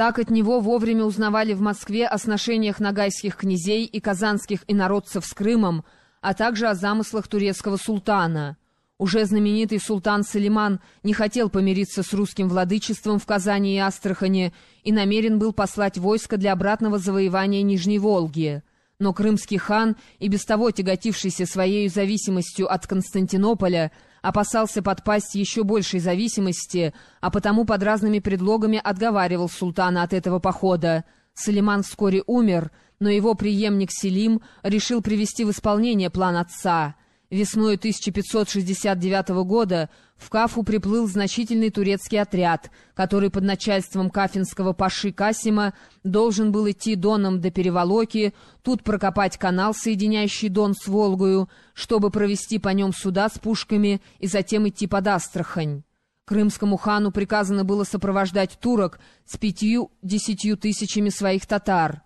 Так от него вовремя узнавали в Москве о сношениях нагайских князей и казанских инородцев с Крымом, а также о замыслах турецкого султана. Уже знаменитый султан Салиман не хотел помириться с русским владычеством в Казани и Астрахани и намерен был послать войско для обратного завоевания Нижней Волги. Но крымский хан, и без того тяготившийся своей зависимостью от Константинополя, опасался подпасть еще большей зависимости, а потому под разными предлогами отговаривал султана от этого похода. Салиман вскоре умер, но его преемник Селим решил привести в исполнение план отца — Весной 1569 года в Кафу приплыл значительный турецкий отряд, который под начальством кафинского паши Касима должен был идти Доном до Переволоки, тут прокопать канал, соединяющий Дон с Волгою, чтобы провести по нем суда с пушками и затем идти под Астрахань. Крымскому хану приказано было сопровождать турок с пятью-десятью тысячами своих татар.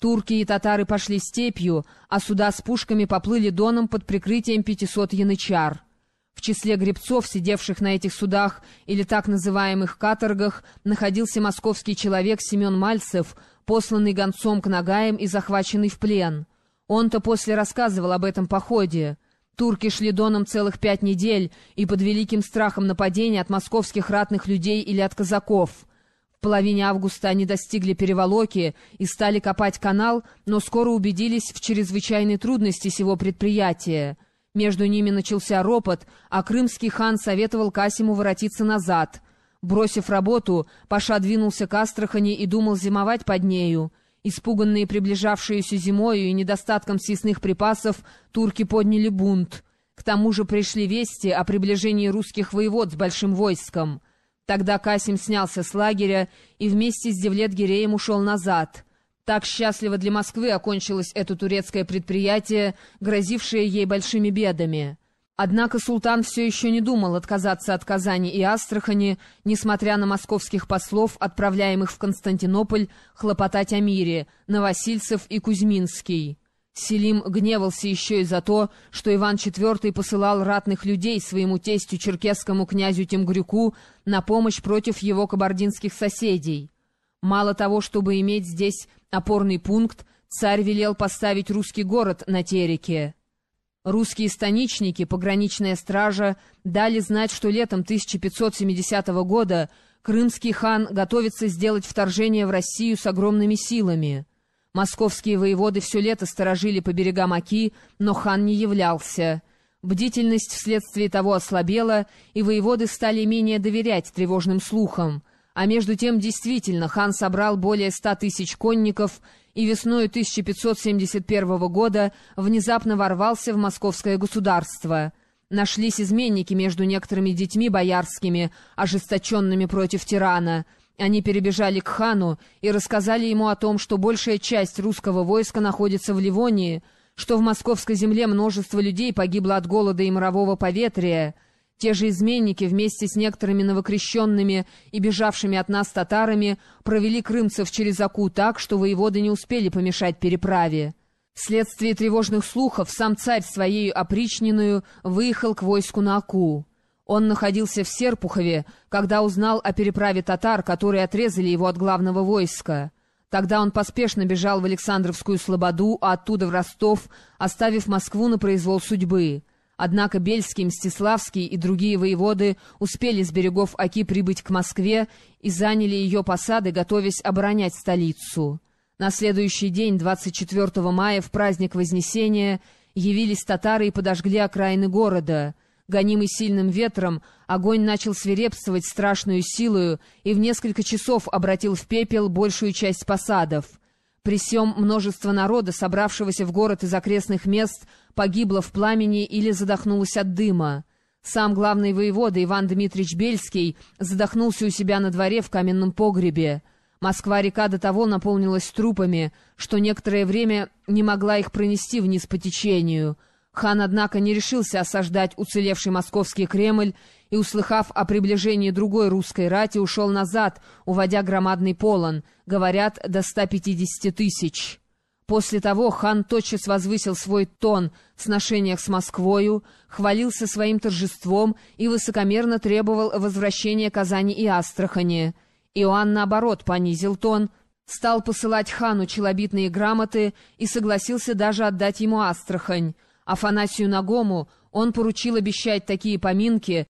Турки и татары пошли степью, а суда с пушками поплыли доном под прикрытием 500 янычар. В числе гребцов, сидевших на этих судах или так называемых каторгах, находился московский человек Семен Мальцев, посланный гонцом к Нагаям и захваченный в плен. Он-то после рассказывал об этом походе. Турки шли доном целых пять недель и под великим страхом нападения от московских ратных людей или от казаков — в половине августа они достигли Переволоки и стали копать канал, но скоро убедились в чрезвычайной трудности сего предприятия. Между ними начался ропот, а крымский хан советовал Касиму воротиться назад. Бросив работу, Паша двинулся к Астрахани и думал зимовать под нею. Испуганные приближавшуюся зимою и недостатком съестных припасов, турки подняли бунт. К тому же пришли вести о приближении русских воевод с большим войском — Тогда Касим снялся с лагеря и вместе с Девлет-Гиреем ушел назад. Так счастливо для Москвы окончилось это турецкое предприятие, грозившее ей большими бедами. Однако султан все еще не думал отказаться от Казани и Астрахани, несмотря на московских послов, отправляемых в Константинополь, хлопотать о мире, Новосильцев и Кузьминский. Селим гневался еще и за то, что Иван IV посылал ратных людей своему тестю черкесскому князю Темгрюку на помощь против его кабардинских соседей. Мало того, чтобы иметь здесь опорный пункт, царь велел поставить русский город на Тереке. Русские станичники, пограничная стража, дали знать, что летом 1570 года крымский хан готовится сделать вторжение в Россию с огромными силами. Московские воеводы все лето сторожили по берегам Оки, но хан не являлся. Бдительность вследствие того ослабела, и воеводы стали менее доверять тревожным слухам. А между тем, действительно, хан собрал более ста тысяч конников и весной 1571 года внезапно ворвался в московское государство. Нашлись изменники между некоторыми детьми боярскими, ожесточенными против тирана — они перебежали к хану и рассказали ему о том, что большая часть русского войска находится в Ливонии, что в московской земле множество людей погибло от голода и морового поветрия. Те же изменники вместе с некоторыми новокрещенными и бежавшими от нас татарами провели крымцев через Аку так, что воеводы не успели помешать переправе. Вследствие тревожных слухов сам царь своей опричненную выехал к войску на Аку. Он находился в Серпухове, когда узнал о переправе татар, которые отрезали его от главного войска. Тогда он поспешно бежал в Александровскую Слободу, а оттуда в Ростов, оставив Москву на произвол судьбы. Однако Бельский, Мстиславский и другие воеводы успели с берегов Оки прибыть к Москве и заняли ее посады, готовясь оборонять столицу. На следующий день, 24 мая, в праздник Вознесения, явились татары и подожгли окраины города — Гонимый сильным ветром, огонь начал свирепствовать страшную силою и в несколько часов обратил в пепел большую часть посадов. При сём множество народа, собравшегося в город из окрестных мест, погибло в пламени или задохнулось от дыма. Сам главный воевода Иван Дмитриевич Бельский задохнулся у себя на дворе в каменном погребе. Москва-река до того наполнилась трупами, что некоторое время не могла их пронести вниз по течению — Хан, однако, не решился осаждать уцелевший московский Кремль и, услыхав о приближении другой русской рати, ушел назад, уводя громадный полон, говорят, до 150 тысяч. После того хан тотчас возвысил свой тон в сношениях с Москвою, хвалился своим торжеством и высокомерно требовал возвращения Казани и Астрахани. Иоанн, наоборот, понизил тон, стал посылать хану челобитные грамоты и согласился даже отдать ему Астрахань. Афанасию Нагому. Он поручил обещать такие поминки,